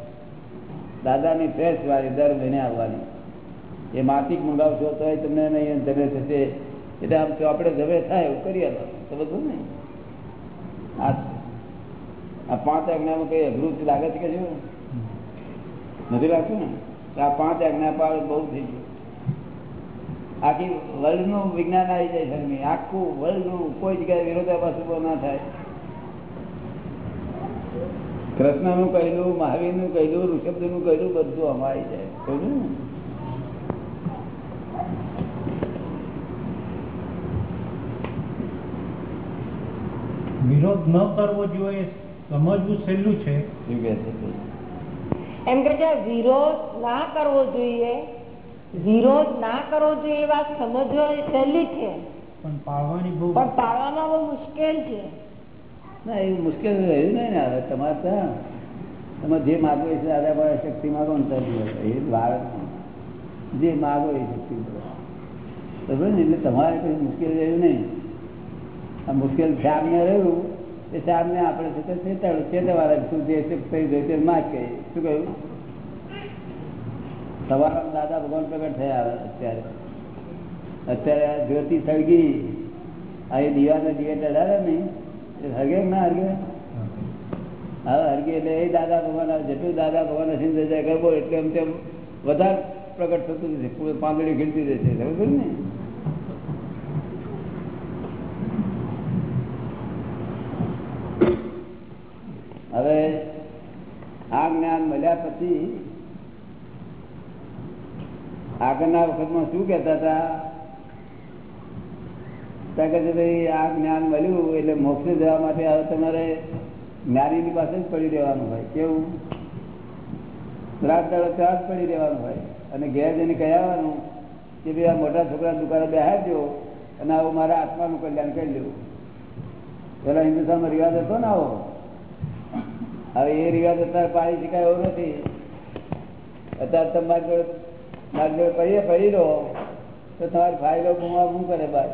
દાદાની ફ્રેશ વાણી દર મહિને આવવાની. એ માસિક મંગાવશો તો તમને નહીં જમે થશે. એટલે આમ તો આપણે જમે થાય એવું કરી આલો સમજો ને? આ પાંચ આજ્ઞામાં કઈ અઘરું લાગે છે કે શું નથી લાગતું ને? આ પાંચ આજ્ઞા પાડે બહુ થઈ ગયું. આખી વર્લ્ડનું વિજ્ઞાન આવી જાય શરમી આખું વર્લ્ડનું કોઈ જગ્યાએ વિરોધાભાસ ઊભો ના થાય. કૃષ્ણનું કહેલું મહાવીરનું કહેલું ઋષભનું કહેલું બધું આમાં આવી જાય. કહ્યું વિરોધ ન કરવો જોઈએ સમજવું સહેલું છે. એમ કે વિરોધ ના કરવો જોઈએ. વિરોધ ના કરો જોઈએ એ વાત સમજવા સહેલી છે. પણ પાળવાની બહુ પણ પાળવામાં બહુ મુશ્કેલ છે. ના એવું મુશ્કેલ રહ્યું નહીં ને હવે તમારે ત્યાં તમે જે માગો એ દાદા પાસે શક્તિ માગો ને એ બાળક જે માગો એ શક્તિ મળે. ને? એટલે તમારે કોઈ મુશ્કેલ રહ્યું નહીં. આ મુશ્કેલ શ્યામને રહ્યું એ શ્યામને આપણે છે તે ચેતવ ચેતવાળા શું જે તે માગ. કહીએ શું કહ્યું? સવારમાં દાદા ભગવાન પ્રગટ થયા અત્યારે. અત્યારે આ જ્યોતિ સળગી આ દીવાને દીવે ચડાવે ને, એ હરગે ના હરગે? હવે હરગે એટલે એ દાદા ભગવાન જેટલું દાદા ભગવાન સિંધ જય કરવો એટલે એમ તેમ વધારે પ્રગટ થતું જશે પાંદડી ખીલતી જશે સમજ ને? હવે આ જ્ઞાન મળ્યા પછી આગળના વખતમાં શું કહેતા હતા? આ જ્ઞાન મળ્યું એટલે મોક્ષે જવા માટે હવે તમારે જ્ઞાનીની પાસે જ પડી રહેવાનું હોય. કેવું? રાત દાડો ત્યાં જ પડી રહેવાનું હોય. અને ઘેર જઈને કહેવાનું કે ભાઈ, આ મોટા છોકરા દુકાને બેહાડજો અને આવું મારા આત્માનું કલ્યાણ કરી લેવું પેલા હિન્દુસ્તાનમાં રિવાજ હતો ને આવો? હવે એ રિવાજ અત્યારે પાડી શકાય એવો નથી. અત્યારે તમારી મારી જોડે મારી પડીએ રહો તો તમારી ફાઇલો ગુમા ગુમ કરે બાર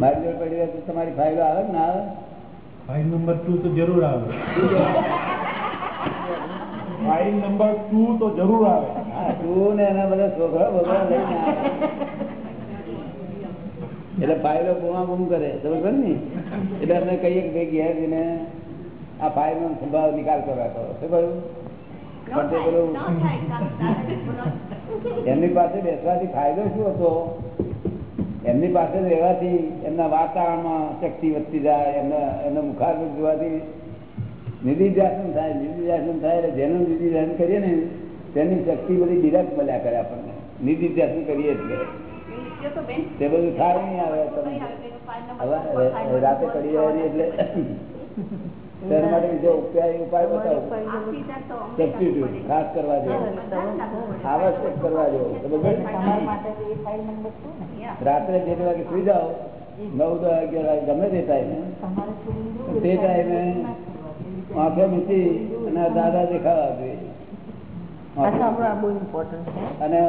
મારી જોડે પડી તો તમારી ફાઇલો આવે ને આવે? ફાઇલ નંબર ટુ તો જરૂર આવે. ફાઇલ નંબર ટુ તો જરૂર આવે. હા તું ને એના બધા છોકરા બધા લઈને આવે. એટલે ફાઇલો ગુમા ગુમ કરે સમજ ને એટલે અમે કહીએ કે ભાઈ જઈને આ ફાઇલ નો સંભાવ નિકાલ કરવા કરો. શું કહ્યું? પણ તે પેલું એમની પાસે બેસવાથી ફાયદો શું હતો? એમની પાસે રહેવાથી એમના વાતાવરણમાં શક્તિ વધતી જાય એમના એમના મુખારમુખ જોવાથી નિધિધ્યાસન થાય નિધિધ્યાસન થાય એટલે જેનું નિધિધ્યાસન કરીએ ને તેની શક્તિ બધી ડિરેક્ટ મળ્યા કરે આપણને. નિધિધ્યાસન કરીએ એટલે. તે બધું સારું નહીં આવે તમે હવે રાતે કરી રહ્યા એટલે. તેના માટે બીજો ઉપાય ઉપાય બતાવો. સબસ્ટિટ્યુટ ખાસ કરવા જેવો આવશ્યક કરવા જેવો રાત્રે જેટલા વાગે સુઈ જાઓ. નવ દસ અગિયાર વાગે ગમે તે ટાઈમે તે ટાઈમે આંખે મૂકી અને દાદા દેખાવા જોઈએ અને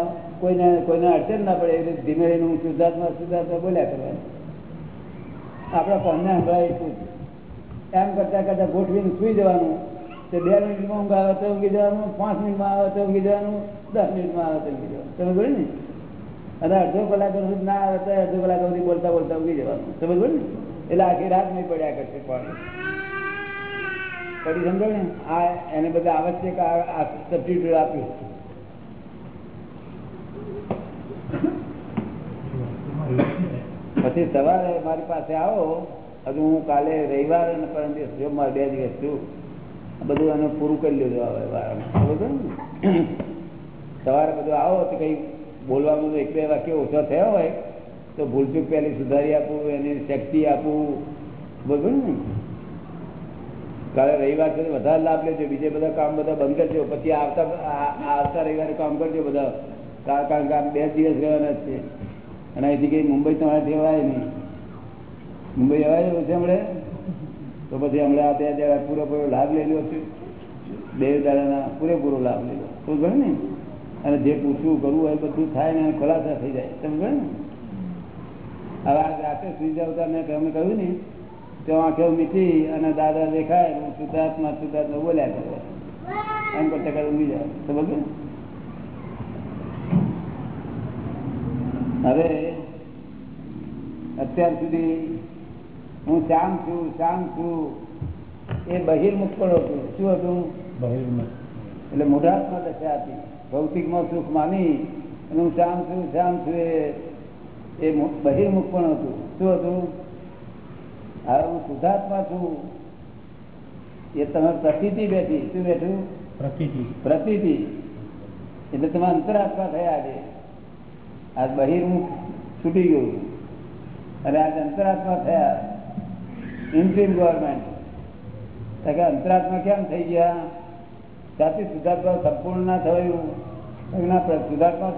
કોઈને કોઈને અડચણ ના પડે એટલે ધીમે ધીમે હું શુદ્ધાત્મા શુદ્ધાત્મા બોલ્યા કરવા આપણા ફોનને સંભળાય. એમ કરતા કરતા ગોઠવીને સુઈ જવાનું. તે બે મિનિટમાં ઊંઘ આવે તો ઊંઘી જવાનું, પાંચ મિનિટમાં આવે તો ઊંઘી જવાનું, દસ મિનિટમાં આવે તો ઊંઘી જવાનું. તમે બોલે ને? અને અડધો કલાક સુધી ના આવે તો અડધો કલાક સુધી બોલતા બોલતા ઊંઘી જવાનું. તમે બોલે ને? એટલે આખી રાત નહીં પડ્યા કરશે પાણી. પડી સમજો ને? આ એને બધા આવશ્યક સબસ્ટિટ્યુટ આપ્યું. પછી સવારે મારી પાસે આવો. હજુ હું કાલે રવિવાર અને પરમ દિવસ બે દિવસ છું બધું એને પૂરું કરી લીધું વારમાં બરોબર સવારે બધું આવો તો કઈ બોલવાનું એક બે વાક્ય ઓછો થયો હોય, તો ભૂલચૂક પહેલી સુધારી આપું, એની શક્તિ આપું. બધું ને? કાલે રવિવાર છે વધારે લાભ લેજો, બીજે બધા કામ બધા બંધ કરજો. પછી આવતા આવતા રવિવારે કામ કરજો બધા. કારણ કે બે દિવસ રહેવાના છે. અને અહીંથી કઈ મુંબઈ તમારે જવાય નહીં. મુંબઈ અવાય એવું છે હમણે? તો પછી હમણાં આ બે દાડા પૂરેપૂરો લાભ લઈ લો છે. બે દાડાના પૂરેપૂરો લાભ લઈ લો ગણ ને? અને જે પૂછવું કરવું હોય બધું થાય ને ખુલાસા થઈ જાય. ગણ ને? હવે આ રાતે સુઈ જાવ મેં તમે કહ્યું ને તો આંખો મીઠી અને દાદા દેખાય, હું સુધાર્થમાં શુદ્ધાત્મા બોલ્યા કરે. એમ કરતા કરે ઊંઘી જાય. સમજ ને? હવે અત્યાર સુધી હું શામ છું શામ છું. એ બહિર્મુખ પણ હતું. શું હતું? બહિર્મુખ. એટલે મુઢાત્મા દશા હતી. ભૌતિકમાં સુખ માની અને હું શામ છું શામ છું એ એ બહિર્મુખ પણ હતું. શું હતું? હવે હું શુદ્ધાત્મા છું. એ તમે પ્રતિથી બેઠી. શું બેઠું? પ્રતિથી પ્રતિથી એટલે તમે અંતરાત્મા થયા છે. આ બહિર્મુખ છૂટી ગયું. અને આજે અંતરાત્મા થયા. ઇન્ટ્રીમ ગવર્મેન્ટ અંતરાત્મા કેમ થઈ ગયા? ત્યાંથી સુધાર્થમાં સંપૂર્ણ ના થયું. સુધાર્થમાં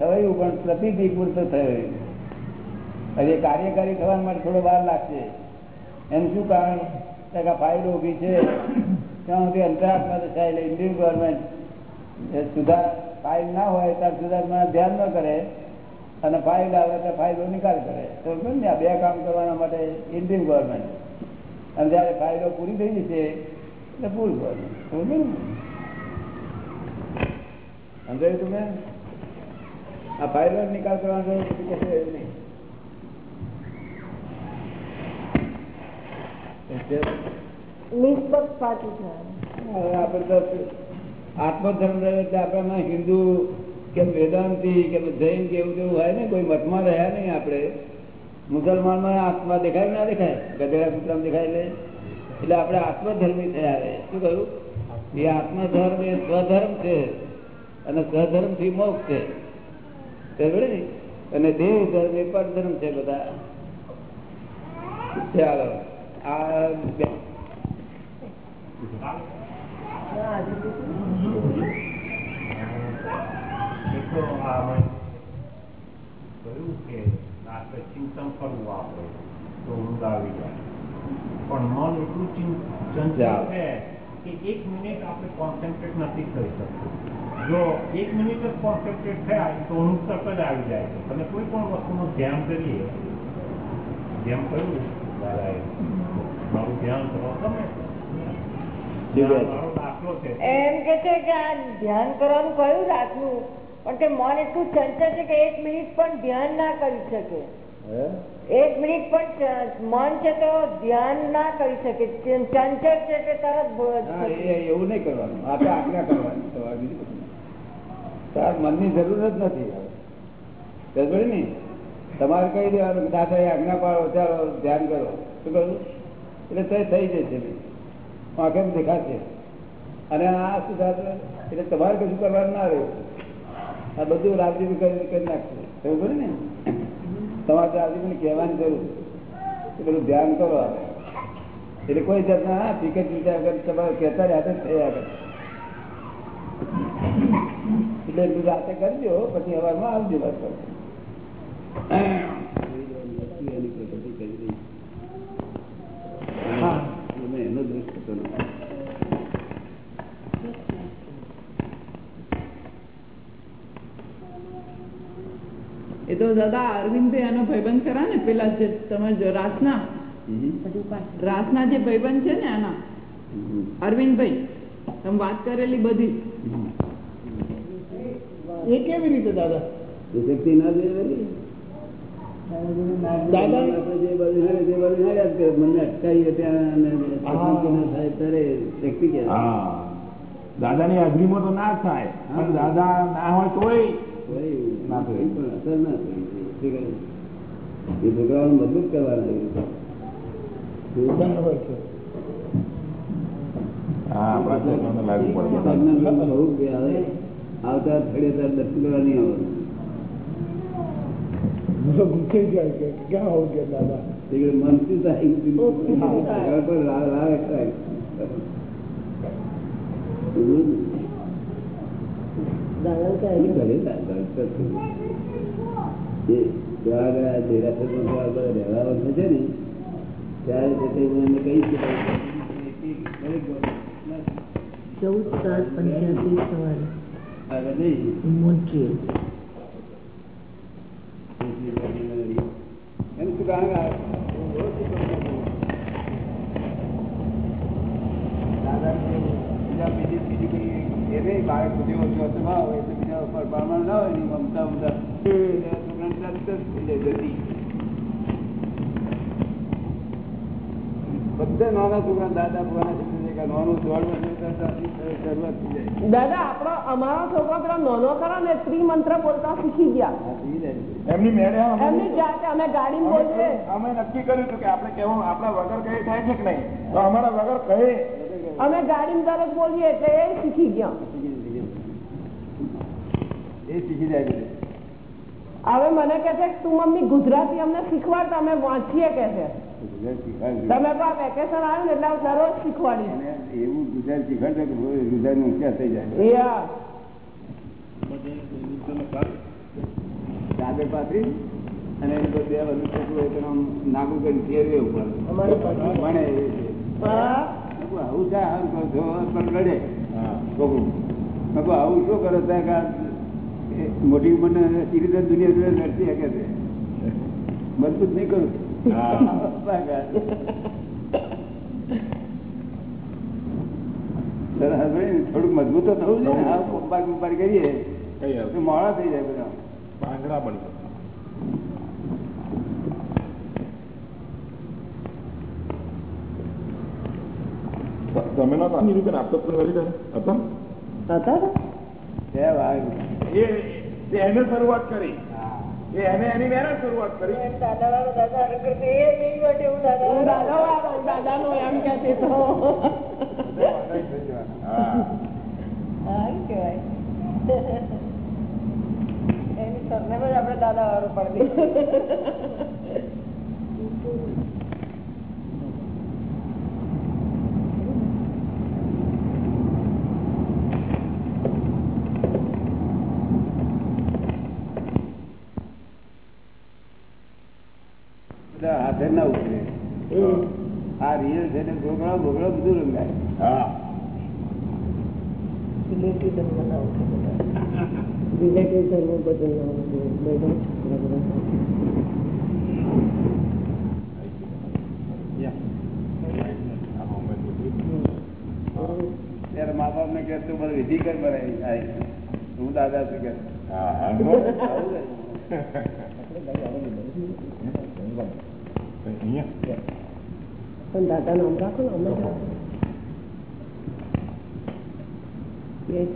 થયું, પણ પ્રતિથી પૂરતું થયું હજી કાર્યકારી થવા માટે થોડો વાર લાગશે. એનું શું કારણ? તો કે આ ફાઇલો ઊભી છે. ત્યાં સુધી અંતરાત્મા દશા એટલે ઇન્ડિયન ગવર્મેન્ટ સુધાર ફાઇલ ના હોય ત્યાં સુધાર્થમાં ધ્યાન ન કરે. અને ફાઇલ આવે તો ફાઇલો નિકાલ કરે. ને આ બે કામ કરવાના માટે ઇન્ડિયન ગવર્મેન્ટ અને જ્યારે ફાઇલો પૂરી થઈ જશે એટલે પૂરું ગવર્મેન્ટ સમજો ને? સમજાયું તમે આ ફાઇલો નિકાલ કરવાનો કહેશે નહીં. આપણે આત્મધર્મ એટલે આપણામાં હિન્દુ કે વેદાંતિ કે જૈન કે એવું તેવું હોય ને, કોઈ મતમાં રહ્યા નહીં આપણે. મુસલમાનમાં આત્મા દેખાય ના દેખાય? ગધેડા કૂતરામાં દેખાય એટલે? એટલે આપણે આત્મધર્મી થયા રહે શું કહ્યું? એ આત્મધર્મ એ સ્વધર્મ છે. અને સ્વધર્મથી મોક્ષ છે. અને દેહ ધર્મ એ પરધર્મ છે બધા. ચાલો. આ બે- મિત્રો કહ્યું કે રાત્રે ચિંતન કરવું આપણે તો ઊંઘ આવી જાય. પણ મન એટલું ચિં- છે કે એક મિનિટ આપણે કોન્સન્ટ્રેટ નથી કરી શકતું. જો એક મિનિટ જ કોન્સન્ટ્રેટ થાય તો ઊંઘ તરત જ આવી જાય છે. અને કોઈ પણ વસ્તુનું ધ્યાન કરીએ. જેમ કહ્યું દાદાએ મારું ધ્યાન કરો. તમે ધ્યાન. મારો દાખલો છે. એમ કે છે કે આ ધ્યાન કરવાનું કયું રાતનું? પણ તે મન એટલું ચંચળ છે કે એક મિનિટ પણ ધ્યાન ના કરી શકે. એક મિનિટ પણ મન છે તો ધ્યાન ના કરી શકે. ચંચળ છે કે તરત એવું નહીં કરવાનું. આપણે આજ્ઞા કરવાની તમારે મનની જરૂર જ નથી ને તમારે કહી દેવાનું દાદા એ આજ્ઞા પાડો ચાલો ધ્યાન કરો. શું કરું એટલે તે થઈ જશે આંખે દેખાશે. અને આ શું એટલે તમારે કશું કરવાનું ના રહ્યું આ બધું રાજી કરી કરી નાખશે. પડી ને? તમારે તો મને કહેવાની જરૂર. કે બધું ધ્યાન કરો આપણે એટલે કોઈ જાતના હા ટિકિટ ચિંતા વગર તમારે કહેતા રહ્યા થયા કરે. એટલે એટલું રાતે કરજો પછી હવારમાં આવજો વાત કરો. એનો દોષ થતો નથી એ તો દાદા અરવિંદભાઈ એનો ભાઈબંધ ખરા ને? પેલા જે તમે રાસના. રાસના જે ભાઈબંધ છે ને આના? અરવિંદભાઈ તમે વાત કરેલી બધી. એ કેવી રીતે દાદા? શક્તિ ના જોઈએ દાદા જે જ ત્યાં ના થાય ત્યારે શક્તિ કહેવાય. હા. દાદાની હાજરીમાં તો ના થાય. પણ દાદા ના હોય તોય ના કોઈ પણ અસર થઈ એ છોકરાઓને મજબૂત કરવાના કે હવે આવતા થડે તાર દર્શન કરવા નહીં આવવાનું ગુસાઈ જાય કે ક્યાં હો ગયા દાદા મનથી થાય ચૌદ સાત પંચ્યાસી સવારે. મોન્ટ્રીયલ એમ શું કારણ કે આ દાદાને બીજા બીજી બીજી કોઈ એ નહીં, બાળક બુદ્ધિ ઓછો સ્વભાવ હોય એટલે બીજા ઉપર પ્રમાણ ના હોય ને મમતા મમતા એટલે છોકરાને તરત જ થઈ જાય જલ્દી. બધા નાના છોકરા દાદા ભગવાન નાનું દોઢ વર્ષ શરૂઆત થઈ જાય. દાદા આપણો અમારો છોકરો પેલો નાનો ખરો ને ત્રિમંત્ર બોલતા શીખી ગયા. આ થઈ જાય. એમની મેળે અમે- એમની જાતે અમે ગાડીમાં બોલીએ. અમે નક્કી કર્યું હતું કે આપણે કેવું આપણા વગર કઈ થાય છે કે નહીં? તો અમારા વગર કહે અમે ગાડીમાં દરરોજ બોલીએ એટલે એ શીખી ગયા. એ શીખી જાય બધું. હવે મને કે છે તું મમ્મી ગુજરાતી અમને શીખવાડ અમે વાંચીએ કે છે તમે તો આ વેકેશન આવ્યું એટલે હું દરરોજ શીખવાડી એવું ગુજરાત શીખવાડજો કે ગુજરાતનું હોશિયાર થઈ જાય યા ચાદર અને એની પર બે બધું થતું હોય તો આમ નાગું કરી ફેરવે ઉપર ભણે. હા મેં આવું કરો છો? પણ રડે આવું શું કરો છો? મોટી ઉંમરને સીધી દુનિયા જોડે લડતી શકે છે? મજબૂત નહીં કરું. થોડુંક મજબૂત થવું છે આ કોપાર કોપાર કરીએ કઈ આવે? તો મોડા થઈ જાય બધા. પાંગડા બની તમે નતા નિરૂપણ આપતો હતા? એ એને શરૂઆત કરી. એ એને એની મહેનત શરૂઆત કરી. દાદા નો એમ કહેતી તો. એની સરને જ આપણે દાદા વાળું પડી બધા હાથે ના ઉતરે આ રિયલ છે ને ગોગળો ગોગળો બધું રંગાય. હા. રિલેટિવ ધર્મ ના ઉઠે બધા. રિલેટિવ ધર્મ બધું ના ઉઠે. બધા છોકરા બધા. ત્યારે મા બાપ ને કે તું મને વિધિ કર બનાવી થાય હું દાદા શું કે હા હા. આવું ને. અહીંયા. પણ દાદા નામ રાખો ને અમે એક.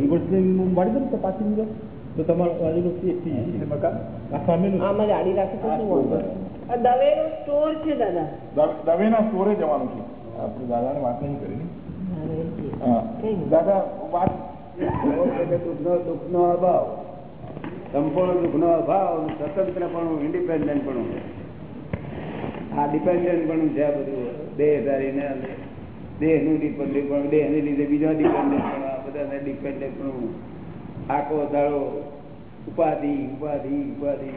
મિનિટ તો તમારું વાલીનું કેટલી મકાન આ સામેનું આમ જ આડી રાખે તો શું વાંધો? દવેનો સ્ટોર છે દાદા. દવેના સ્ટોરે જવાનું છે. આપણે દાદાને વાત નહીં કરી. દાદા વાત એટલે દુઃખનો દુઃખનો અભાવ. સંપૂર્ણ દુઃખનો અભાવ સ્વતંત્ર પણ ઇન્ડિપેન્ડન્ટ પણ આ ડિપેન્ડન્ટ પણ છે બધું. દેહનું ડિપેન્ડન્ટ પણ, દેહને લીધે બીજા ડિપેન્ડન્ટ પણ આ બધાને ડિપેન્ડન્ટ પણ આખો દાડો ઉપાધિ ઉપાધિ ઉપાધિ.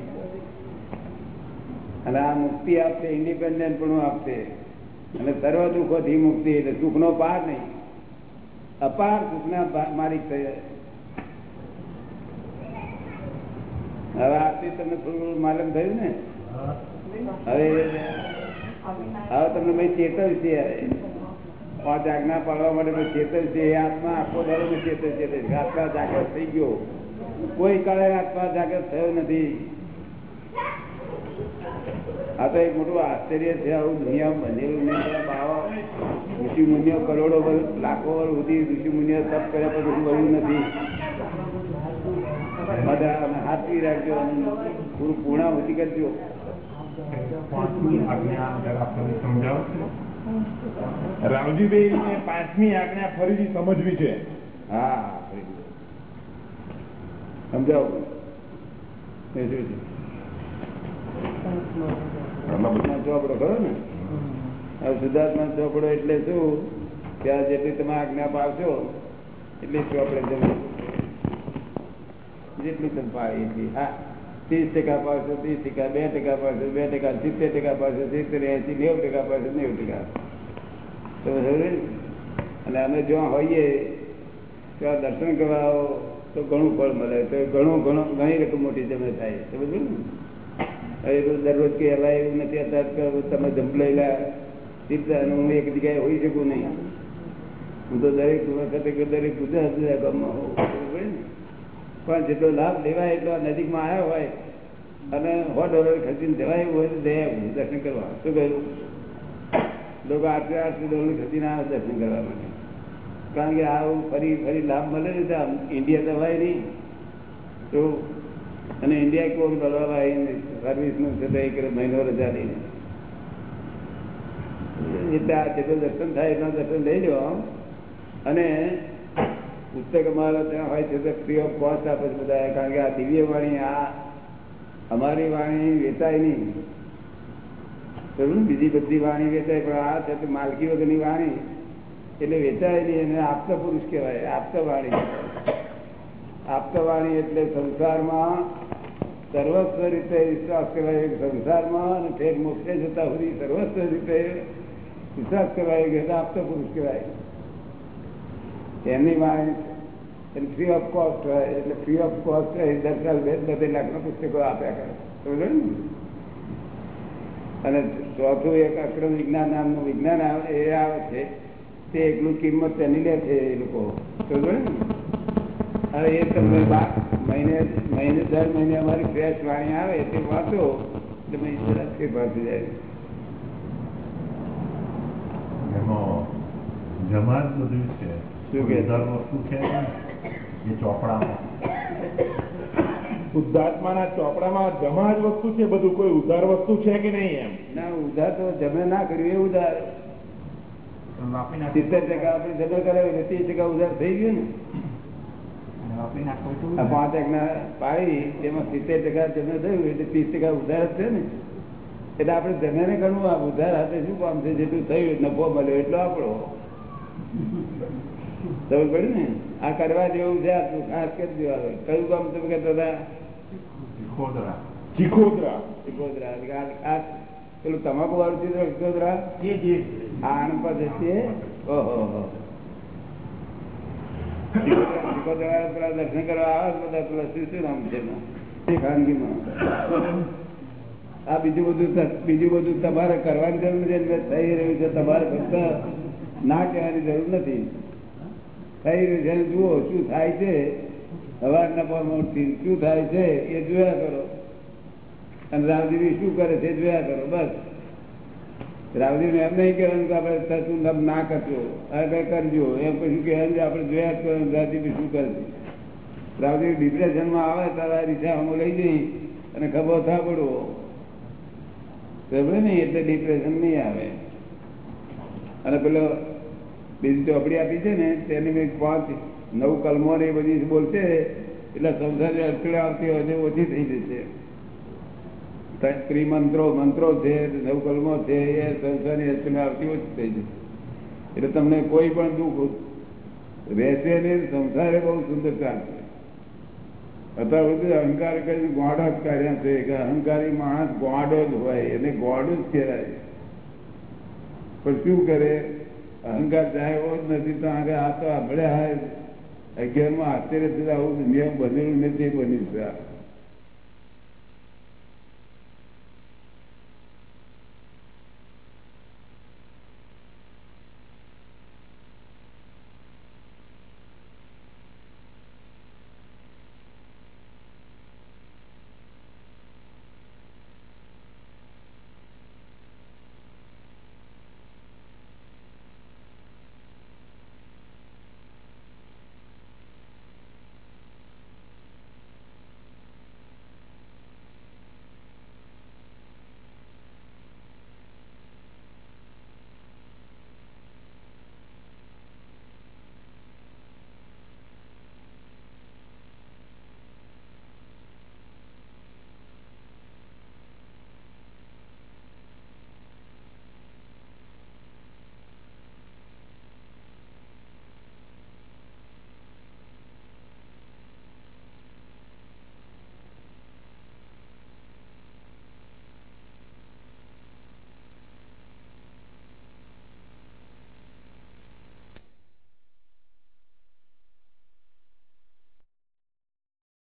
અને આ મુક્તિ આપશે ઇન્ડિપેન્ડન્ટ પણ આપશે અને સર્વ દુઃખોથી મુક્તિ, એટલે સુખનો પાર નહીં. અપાર સુખના માલિક થયા. હવે આથી તમને થોડું માલમ થયું ને? હવે હવે તમને ભાઈ ચેતવશે પાંચ આજ્ઞા પાડવા માટે ભાઈ ચેતવશે એ આત્મા આખો દાડો મેં ચેતવશે આત્મા જાગૃત થઈ ગયો. કોઈ કાળે આત્મા જાગૃત થયો નથી. આ તો એક મોટું આશ્ચર્ય છે. આવું દુનિયા બનેલું નહીં. બાવા ઋષિ મુનિઓ કરોડો વર્ષ લાખો વર્ષ સુધી ઋષિ મુનિઓ તપ કર્યા પછી બન્યું નથી. બધા હાથવી રાખજો. પૂરું પૂર્ણાહુતિ કરજો. છો ને પાંચમી આજ્ઞા ફરીથી સમજવી છે. હા સમજાવો. ચોપડો ખરો ને? હવે ચોપડો એટલે શું? ત્યાં જેટલી તમે આજ્ઞા પાડશો એટલી ચોપડે જમીન જેટલી તમે પાડી એટલી. હા. ત્રીસ ટકા પાડશો, ત્રીસ ટકા, બે ટકા પાડશો, બે ટકા, સિત્તેર ટકા પાડશો, સિત્તેર, એસી, નેવું ટકા પાડશો, નેવું ટકા. તો અને અમે જો હોઈએ, ત્યાં દર્શન કરવા આવો તો ઘણું ફળ મળે. તો ઘણું ઘણું, ઘણી રકમ મોટી જમે થાય. સમજ ને? હવે દરરોજ કે હલાય એવું નથી, અત્યારે તમે જંપલેલા સીધા હું એક જગ્યાએ હોઈ શકું નહીં. હું તો દરેક વખતે દરેક ગુજરાત ગામમાં હોઉં. બરાબર ને? પણ જેટલો લાભ લેવાય, એટલો નજીકમાં આવ્યા હોય અને સો ડોલર ખર્ચીને જવાય એવું હોય તો જઈ દર્શન કરવા. શું કહ્યું? લોકો આઠસો આઠસો ડોલર ખર્ચીને આવે દર્શન કરવા માટે. કારણ કે આવું ફરી ફરી લાભ મળે ને તો આમ ઇન્ડિયા દવાય નહીં. તો અને ઇન્ડિયા કોણ કરવા સર્વિસ સર્વિસનું છે તો એક મહિનો રજા લઈને એટલે આ જેટલું દર્શન થાય એટલા દર્શન લઈ લો અને પુસ્તક અમારા ત્યાં હોય છે ફ્રી ઓફ કોસ્ટ આપે છે બધા કારણ કે આ દિવ્ય વાણી, આ અમારી વાણી વેચાય નહીં. જરૂર બીજી બધી વાણી વેચાય? પણ આ છે માલકી વગરની વાણી. એટલે વેચાય નહીં, એને આપતા પુરુષ કહેવાય, આપતા વાણી આપતા વાણી એટલે સંસારમાં સર્વસ્વ રીતે વિશ્વાસ કરાય સંસારમાં અને ફેર મોક્ષે જતા સુધી સર્વસ્વ રીતે વિશ્વાસ કરાય આપતા પુરુષ કહેવાય. એમની વાણી ફ્રી ઓફ કોસ્ટ હોય, એટલે ફ્રી ઓફ કોસ્ટ હોય સાલ બે લાખના પુસ્તકો આપ્યા કરે. સમજો ને? અને ચોથું એક અક્રમ વિજ્ઞાન નામનું વિજ્ઞાન એ આવે છે, તે એકલું કિંમત તેની લે છે એ લોકો. સમજો ને? હવે એ તમને બાર મહિને મહિને, દર મહિને અમારી ફ્રેશ વાણી આવે, તે વાંચો પછી સરસ ફેરફાર થઈ જાય. એમાં જમા બધું છે. શું કે? ઉધાર વસ્તુ છે? એ ચોપડામાં. શુદ્ધાત્માના ચોપડામાં જમા જ વસ્તુ છે બધું. કોઈ ઉધાર વસ્તુ છે કે નહીં એમ? ના ઉધાર તો જમે ના કર્યું એ ઉધાર સિત્તેર ટકા આપણે જમે કરાવી ત્રીસ ટકા ઉધાર થઈ ગયું ને. પાંચ એક એકના પાડી તેમાં સિત્તેર ટકા જમે થયું એટલે ત્રીસ ટકા ઉધાર છે ને. એટલે આપણે જમે ને ગણવું આ ઉધાર હાથે શું કામ છે? જેટલું થયું નફો મળ્યો એટલો આપણો. સમજ પડે ને? આ કરવા જેવું છે આટલું ખાસ કરી દેવાનું કયું કામ તમે કહેતા હતા? ખોદરા ચીખોદરા સિકોદરા. આ- આ પેલું તમાકુ વાળું ચિત્ર સિકોદરા આ આણંદ પાસે છે? ઓહો હો. સિકોદરા સિકોદરા પેલા દર્શન કરવા આવે બધા પેલા શું શું નામ છે ખાનગીમાં. આ બીજું બધું બીજું બધું તમારે કરવાની જરૂર નથી થઈ રહ્યું છે તમારે ફક્ત ના કહેવાની જરૂર નથી. થઈ રહ્યું છે જુઓ, શું થાય છે? સવારના પહોંચથી શું થાય છે? એ જોયા કરો. અને રાવદેવી શું કરે છે જોયા કરો, બસ. રાવદેવી એમ નહીં કહેવાનું કે આપણે થતું ના કરજો, આ કઈ કરજો. એમ પછી કહેવાનું આપણે જોયા જ કરવાનું રાવદેવી શું કરે છે. રાવદેવી ડિપ્રેશનમાં આવે, તારા રીસામાં લઈ જઈ અને ખભો થાપડવો સમજે ને એટલે ડિપ્રેશન નહીં આવે. અને પેલો બીજી ચોપડી આપી છે ને, તેની મેં પાંચ નવ કલમો ને એ બધી બોલશે, એટલે સંસાર અડચણ આવતી હોય ઓછી થઈ જશે. ત્રિમંત્રો મંત્રો છે, નવ કલમો છે, એ સંસારની અડચણ આવતી ઓછી થઈ જશે. એટલે તમને કોઈ પણ દુઃખ રહેશે ને સંસારે બહુ સુંદરતા છે. અત્યારે અહંકાર કરી ગોડા જ કર્યા છે, કે અહંકારી માણસ ગોડો જ હોય, એને ગોડું જ કહેવાય. પણ શું કરે? અહંકાર જાય એવો જ નથી, તો આગળ આ તો આપણે અગિયારમાં આશ્ચર્ય થતા આવું નિયમ બનેલું નથી બન્યું છે આ.